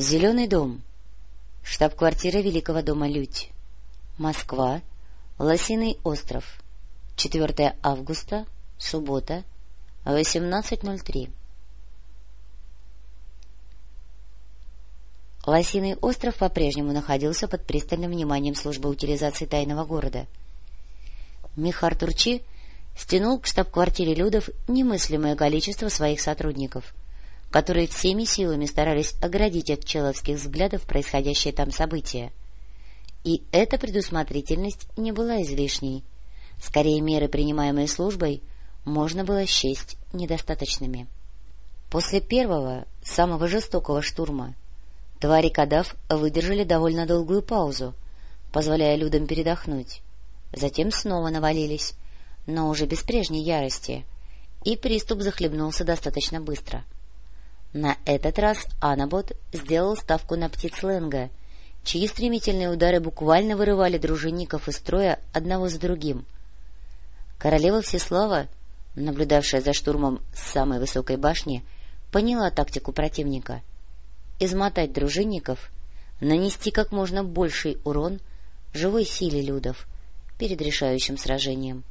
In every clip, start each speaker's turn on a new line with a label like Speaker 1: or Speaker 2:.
Speaker 1: Зеленый дом. Штаб-квартира Великого дома Людь. Москва. Лосиный остров. 4 августа. Суббота. 18.03. Лосиный остров по-прежнему находился под пристальным вниманием службы утилизации тайного города. Михар Турчи стянул к штаб-квартире Людов немыслимое количество своих сотрудников — которые всеми силами старались оградить от человских взглядов происходящее там события. И эта предусмотрительность не была излишней. Скорее, меры, принимаемые службой, можно было счесть недостаточными. После первого, самого жестокого штурма, твари Кадав выдержали довольно долгую паузу, позволяя людям передохнуть. Затем снова навалились, но уже без прежней ярости, и приступ захлебнулся достаточно быстро — на этот раз Анабот сделал ставку на птиц Ленга, чьи стремительные удары буквально вырывали дружинников из строя одного за другим. Королева Всеслава, наблюдавшая за штурмом с самой высокой башни, поняла тактику противника. Измотать дружинников, нанести как можно больший урон живой силе людов перед решающим сражением.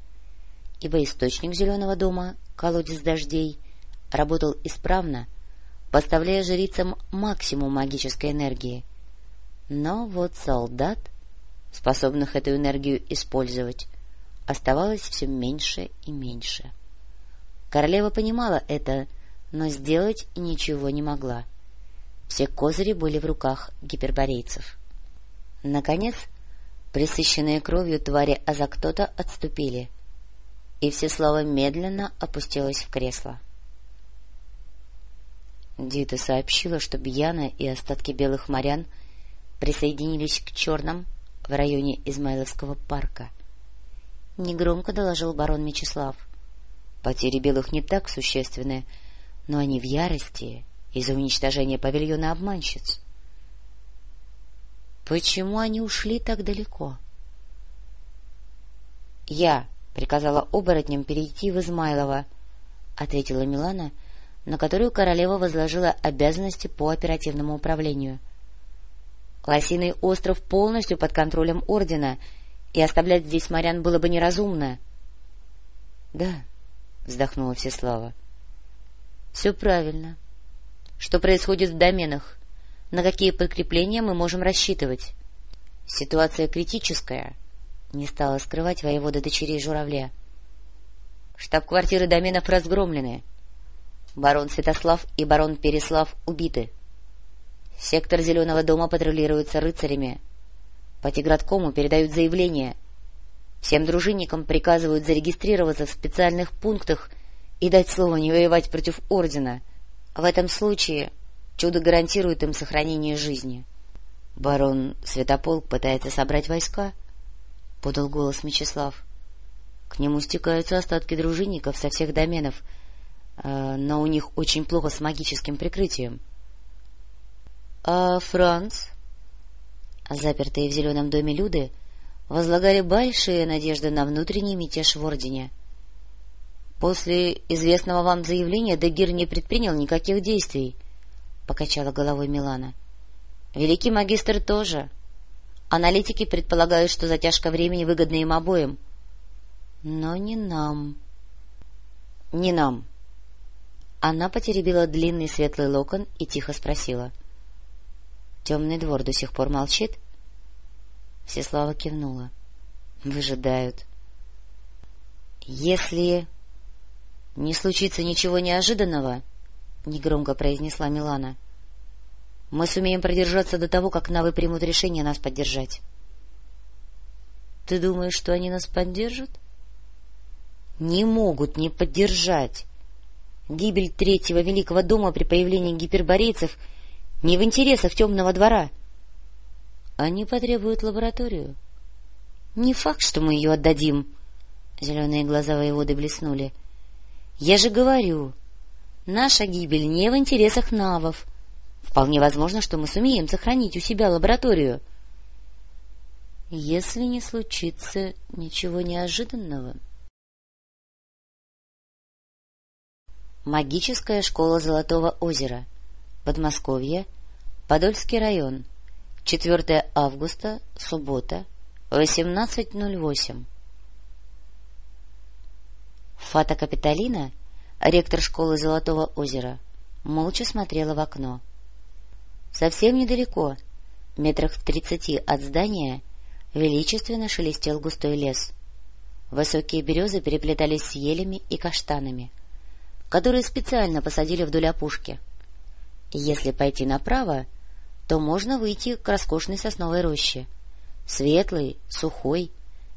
Speaker 1: Ибо источник Зеленого дома, колодец дождей, работал исправно — поставляя жрицам максимум магической энергии. Но вот солдат, способных эту энергию использовать, оставалось все меньше и меньше. Королева понимала это, но сделать ничего не могла. Все козыри были в руках гиперборейцев. Наконец, присыщенные кровью твари Азактота отступили, и все слова медленно опустилась в кресло. — Дита сообщила, что Бьяна и остатки белых морян присоединились к черным в районе Измайловского парка. Негромко доложил барон Мечислав. Потери белых не так существенны, но они в ярости из-за уничтожения павильона обманщиц. Почему они ушли так далеко? — Я приказала оборотням перейти в Измайлово, — ответила Милана, — на которую королева возложила обязанности по оперативному управлению. Лосиный остров полностью под контролем ордена, и оставлять здесь морян было бы неразумно. — Да, — вздохнула Всеслава. — Все правильно. Что происходит в доменах? На какие подкрепления мы можем рассчитывать? Ситуация критическая, — не стала скрывать воевода дочерей журавля. Штаб-квартиры доменов разгромлены, Барон Святослав и барон Переслав убиты. Сектор Зеленого дома патрулируется рыцарями. По Тиграткому передают заявление. Всем дружинникам приказывают зарегистрироваться в специальных пунктах и дать слово не воевать против Ордена. В этом случае чудо гарантирует им сохранение жизни. Барон Святополк пытается собрать войска, — подал голос Мечислав. К нему стекаются остатки дружинников со всех доменов — но у них очень плохо с магическим прикрытием. — А Франц? Запертые в зеленом доме Люды возлагали большие надежды на внутренний мятеж в Ордене. После известного вам заявления Дегир не предпринял никаких действий, — покачала головой Милана. — Великий магистр тоже. Аналитики предполагают, что затяжка времени выгодна им обоим. — Но не нам. — Не нам, она потеребила длинный светлый локон и тихо спросила. — Темный двор до сих пор молчит? Всеслава кивнула. — Выжидают. — Если не случится ничего неожиданного, — негромко произнесла Милана, — мы сумеем продержаться до того, как Навы примут решение нас поддержать. — Ты думаешь, что они нас поддержат? — Не могут не поддержать. Гибель третьего великого дома при появлении гиперборейцев не в интересах темного двора. Они потребуют лабораторию. Не факт, что мы ее отдадим. Зеленые глаза воеводы блеснули. Я же говорю, наша гибель не в интересах навов. Вполне возможно, что мы сумеем сохранить у себя лабораторию. Если не случится ничего неожиданного... Магическая школа Золотого озера. Подмосковье. Подольский район. 4 августа, суббота, 18.08. Фата Капитолина, ректор школы Золотого озера, молча смотрела в окно. Совсем недалеко, метрах в тридцати от здания, величественно шелестел густой лес. Высокие березы переплетались с елями и каштанами, которые специально посадили вдоль опушки. Если пойти направо, то можно выйти к роскошной сосновой роще, светлой, сухой,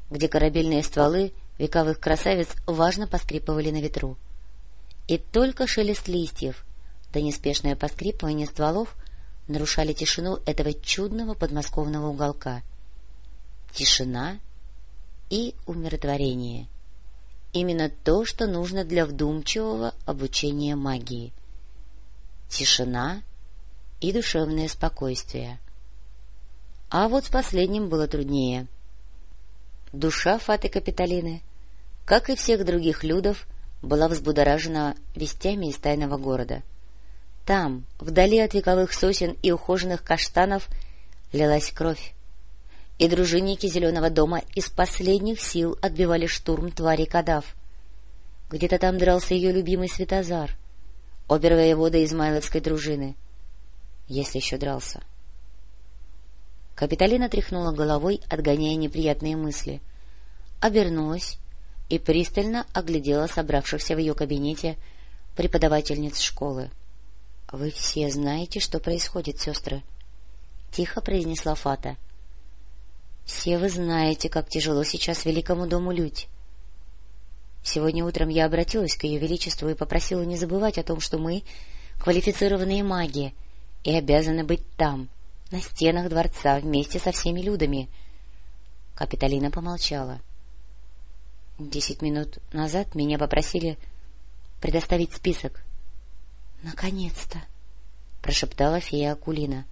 Speaker 1: где корабельные стволы вековых красавиц важно поскрипывали на ветру. И только шелест листьев да неспешное поскрипывание стволов нарушали тишину этого чудного подмосковного уголка. Тишина и умиротворение. Именно то, что нужно для вдумчивого обучения магии. Тишина и душевное спокойствие. А вот с последним было труднее. Душа Фаты Капитолины, как и всех других людов, была взбудоражена вестями из тайного города. Там, вдали от вековых сосен и ухоженных каштанов, лилась кровь, и дружинники Зеленого дома из последних сил отбивали штурм твари кадав. Где-то там дрался ее любимый Светозар, обер-воевода Измайловской дружины — если еще дрался. Капитолина тряхнула головой, отгоняя неприятные мысли, обернулась и пристально оглядела собравшихся в ее кабинете преподавательниц школы. — Вы все знаете, что происходит, сестры? — тихо произнесла Фата. — Все вы знаете, как тяжело сейчас великому дому Людь. Сегодня утром я обратилась к ее величеству и попросила не забывать о том, что мы — квалифицированные маги, и обязаны быть там, на стенах дворца, вместе со всеми людами. Капитолина помолчала. Десять минут назад меня попросили предоставить список. — Наконец-то! — прошептала фея Акулина.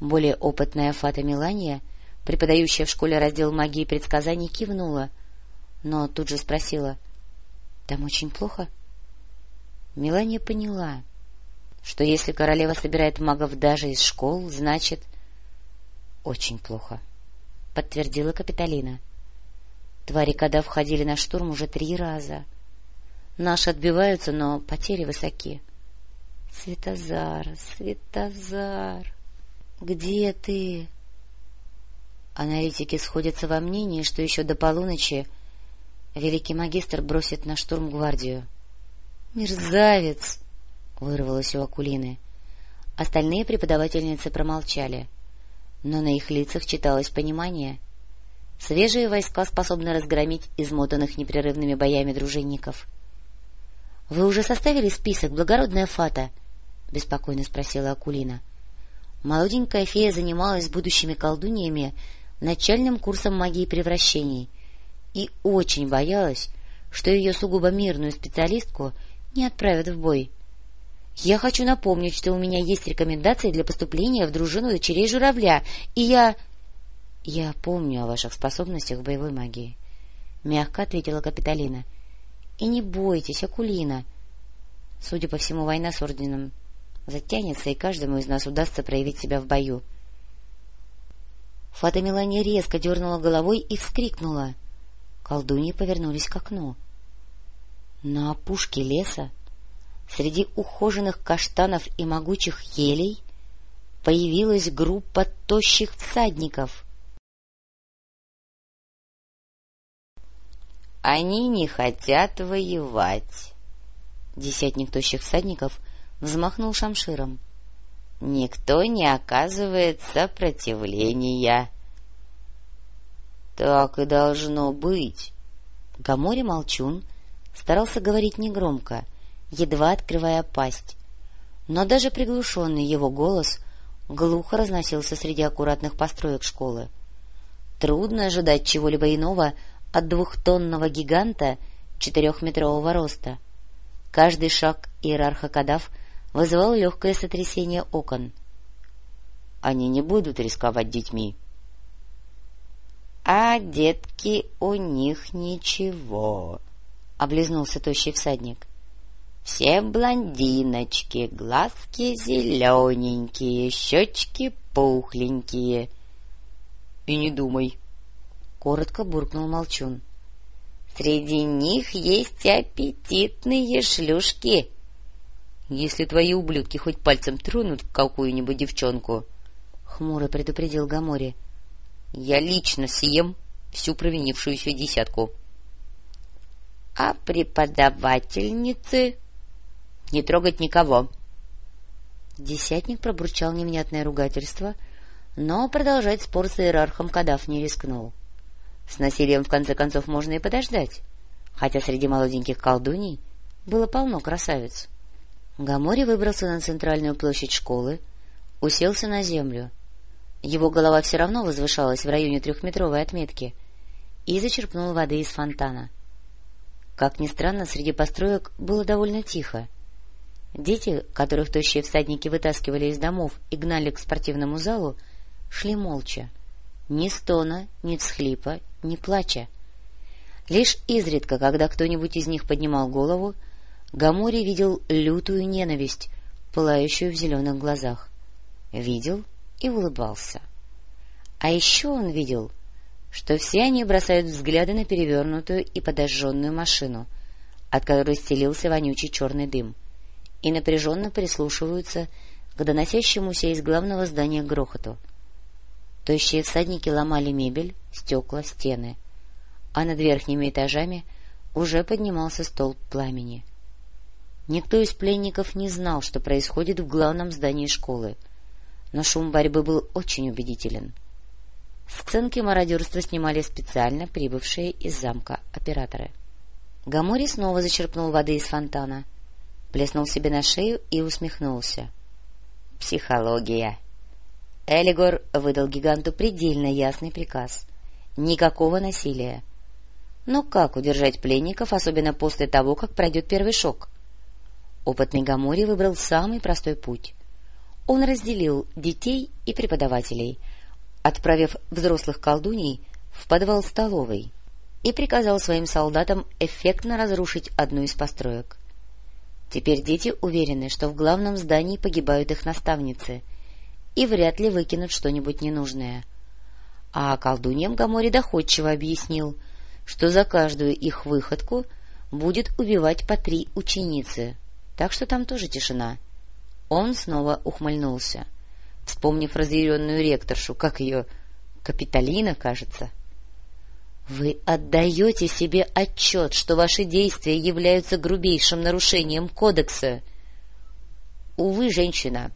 Speaker 1: Более опытная Фата Милания, преподающая в школе раздел магии и предсказаний, кивнула, но тут же спросила. — Там очень плохо? Милания поняла — что если королева собирает магов даже из школ, значит... — Очень плохо, — подтвердила Капитолина. Твари когда входили на штурм уже три раза. Наши отбиваются, но потери высоки. — Светозар, Светозар, где ты? Аналитики сходятся во мнении, что еще до полуночи великий магистр бросит на штурм гвардию. — Мерзавец! — вырвалось у Акулины. Остальные преподавательницы промолчали, но на их лицах читалось понимание. Свежие войска способны разгромить измотанных непрерывными боями дружинников. — Вы уже составили список, благородная Фата? — беспокойно спросила Акулина. Молоденькая фея занималась будущими колдуньями начальным курсом магии превращений и очень боялась, что ее сугубо мирную специалистку не отправят в бой. Я хочу напомнить, что у меня есть рекомендации для поступления в дружину дочерей журавля, и я... — Я помню о ваших способностях в боевой магии, — мягко ответила Капитолина. — И не бойтесь, Акулина. Судя по всему, война с орденом затянется, и каждому из нас удастся проявить себя в бою. Фата Мелания резко дернула головой и вскрикнула. Колдуньи повернулись к окну. На опушке леса среди ухоженных каштанов и могучих елей появилась группа тощих всадников. «Они не хотят воевать!» Десятник тощих всадников взмахнул шамширом. «Никто не оказывает сопротивления!» «Так и должно быть!» Гамори Молчун старался говорить негромко — едва открывая пасть. Но даже приглушенный его голос глухо разносился среди аккуратных построек школы. Трудно ожидать чего-либо иного от двухтонного гиганта четырехметрового роста. Каждый шаг иерарха Кадав вызывал легкое сотрясение окон. Они не будут рисковать детьми. — А детки у них ничего, — облизнулся тощий всадник. Все блондиночки, глазки зелененькие, щечки пухленькие. — И не думай, — коротко буркнул Молчун. — Среди них есть аппетитные шлюшки. — Если твои ублюдки хоть пальцем тронут какую-нибудь девчонку, — хмуро предупредил Гамори, — я лично съем всю провинившуюся десятку. — А преподавательницы? — Не трогать никого. Десятник пробурчал невнятное ругательство, но продолжать спор с иерархом Кадав не рискнул. С насилием, в конце концов, можно и подождать, хотя среди молоденьких колдуней было полно красавиц. Гамори выбрался на центральную площадь школы, уселся на землю. Его голова все равно возвышалась в районе трехметровой отметки и зачерпнул воды из фонтана. Как ни странно, среди построек было довольно тихо. Дети, которых тощие всадники вытаскивали из домов и гнали к спортивному залу, шли молча. Ни стона, ни всхлипа, ни плача. Лишь изредка, когда кто-нибудь из них поднимал голову, Гамори видел лютую ненависть, пылающую в зеленых глазах. Видел и улыбался. А еще он видел, что все они бросают взгляды на перевернутую и подожженную машину, от которой стелился вонючий черный дым, и напряженно прислушиваются к доносящемуся из главного здания грохоту. Тощие всадники ломали мебель, стекла, стены, а над верхними этажами уже поднимался столб пламени. Никто из пленников не знал, что происходит в главном здании школы, но шум борьбы был очень убедителен. Сценки мародерства снимали специально прибывшие из замка операторы. Гамори снова зачерпнул воды из фонтана, плеснул себе на шею и усмехнулся. «Психология!» Элигор выдал гиганту предельно ясный приказ. Никакого насилия. Но как удержать пленников, особенно после того, как пройдет первый шок? Опытный Гамори выбрал самый простой путь. Он разделил детей и преподавателей, отправив взрослых колдуней в подвал столовой, и приказал своим солдатам эффектно разрушить одну из построек. Теперь дети уверены, что в главном здании погибают их наставницы — и вряд ли выкинут что-нибудь ненужное. А колдуньям Гамори доходчиво объяснил, что за каждую их выходку будет убивать по три ученицы, так что там тоже тишина. Он снова ухмыльнулся, вспомнив разъяренную ректоршу, как ее... Капитолина, кажется. — Вы отдаете себе отчет, что ваши действия являются грубейшим нарушением кодекса? — Увы, женщина,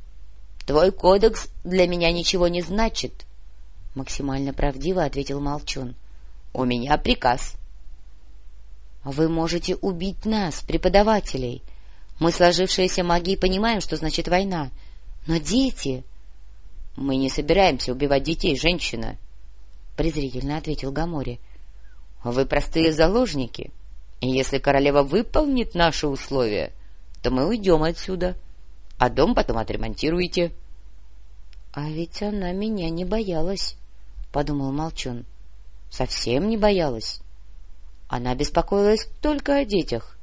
Speaker 1: Твой кодекс для меня ничего не значит, — максимально правдиво ответил Молчун. — У меня приказ. — Вы можете убить нас, преподавателей. Мы, сложившиеся магии, понимаем, что значит война. Но дети... — Мы не собираемся убивать детей, женщина, — презрительно ответил Гамори. — Вы простые заложники, и если королева выполнит наши условия, то мы уйдем отсюда. — а дом потом отремонтируете. — А ведь она меня не боялась, — подумал Молчун. — Совсем не боялась. Она беспокоилась только о детях.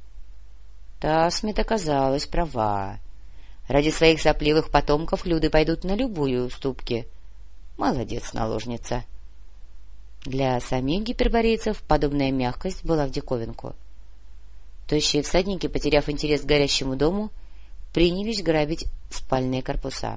Speaker 1: Тасмит оказалась права. Ради своих сопливых потомков люди пойдут на любую уступки. Молодец, наложница. Для самих гиперборейцев подобная мягкость была в диковинку. Тощие всадники, потеряв интерес к горящему дому, — принялись грабить спальные корпуса.